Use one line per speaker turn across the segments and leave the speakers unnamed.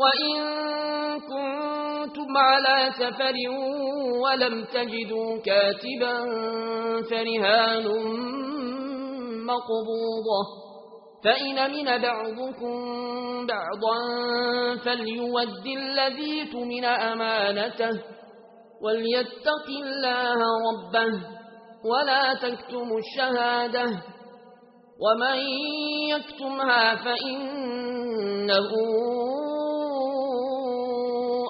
وإن كنتم على سفر ولم تجدوا كاتبا فرهان مقبوضة فإن أَمِنَ بعضكم بعضا فليود الذي تمن أمانته وليتق الله ربه ولا تَكْتُمُوا الشهادة ومن يكتمها فإنه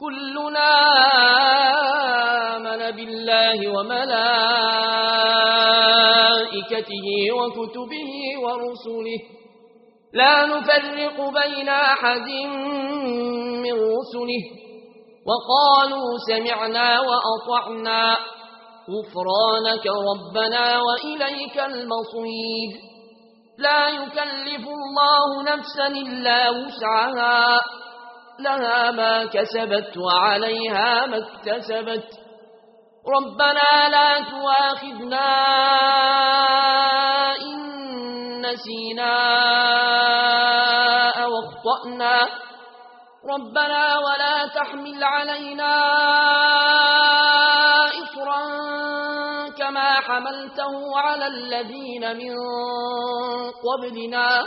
كلنا آمن بالله وملائكته وكتبه ورسله. لا نفرق بين أحد من رسله. وقالوا سمعنا وأطعنا. غفرانك ربنا وإليك المصيد لا يكلف الله نفسا إلا وسعها. لها ما كسبت وعليها ما اكتسبت. ربنا لا تواخذنا إن نسينا أو أخطأنا. ربنا ولا تحمل علينا إصرا كما حملته على الذين من قبلنا.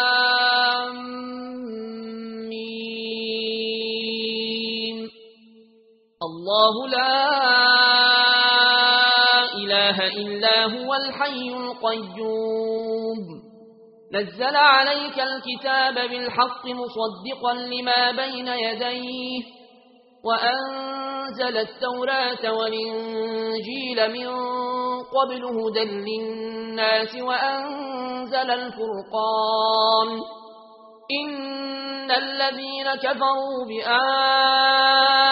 الله لا إله إلا هو الحي القيوم. نزل عليك الكتاب بالحق مصدقا لما بين يديه وأنزل التوراة والإنجيل من قبل هدى للناس وأنزل الفرقان. إن الذين كفروا بآيات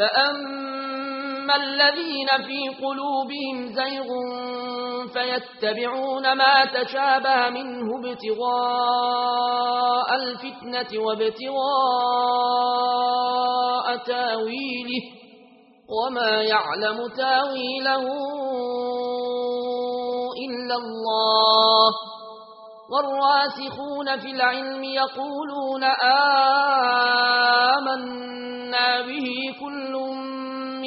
فأما الذين في قلوبهم زيغ فيتبعون ما تشابه منه ابتغاء الفتنة وابتغاء تاويله وما يعلم تاويله إلا الله والراسخون في العلم يقولون آمنا به كل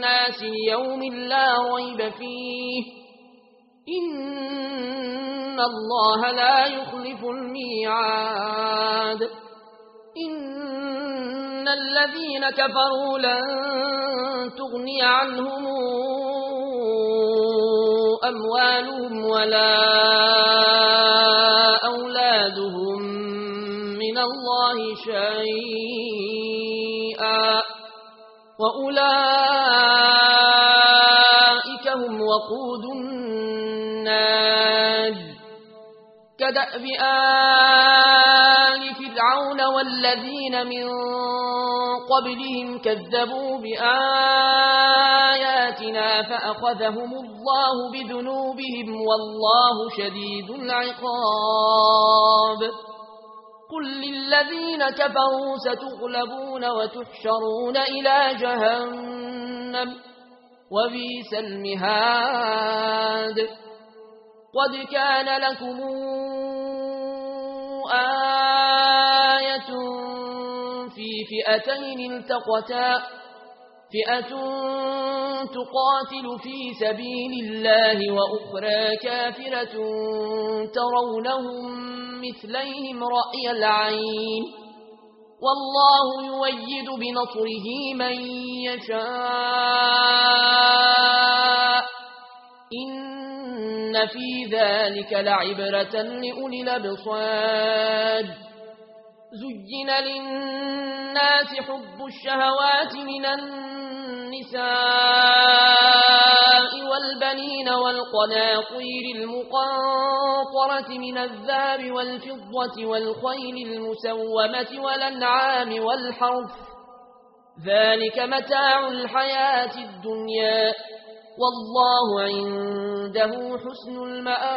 الناس يوم لا ريب فيه إن الله لا يخلف الميعاد إن الذين كفروا لن تغني عنهم أموالهم ولا أموالهم كدأب آل فرعون والذين من قبلهم كذبوا بآياتنا فأخذهم الله بذنوبهم والله شديد العقاب. قل للذين كفروا ستغلبون وتحشرون إلى جهنم وبيس المهاد. قد كان لكم آية في فئتين التقتا فئة تقاتل في سبيل الله وأخرى كافرة ترونهم مثليهم رأي العين والله يويد بنصره من يشاء إن إن في ذلك لعبرة لأولي الأبصار زين للناس حب الشهوات من النساء والبنين والقناطير المقنطرة من الذهب والفضة والخيل المسومة والأنعام وَالْحَرْثِ ذلك متاع الحياة الدنيا والله عنده حسن المآب.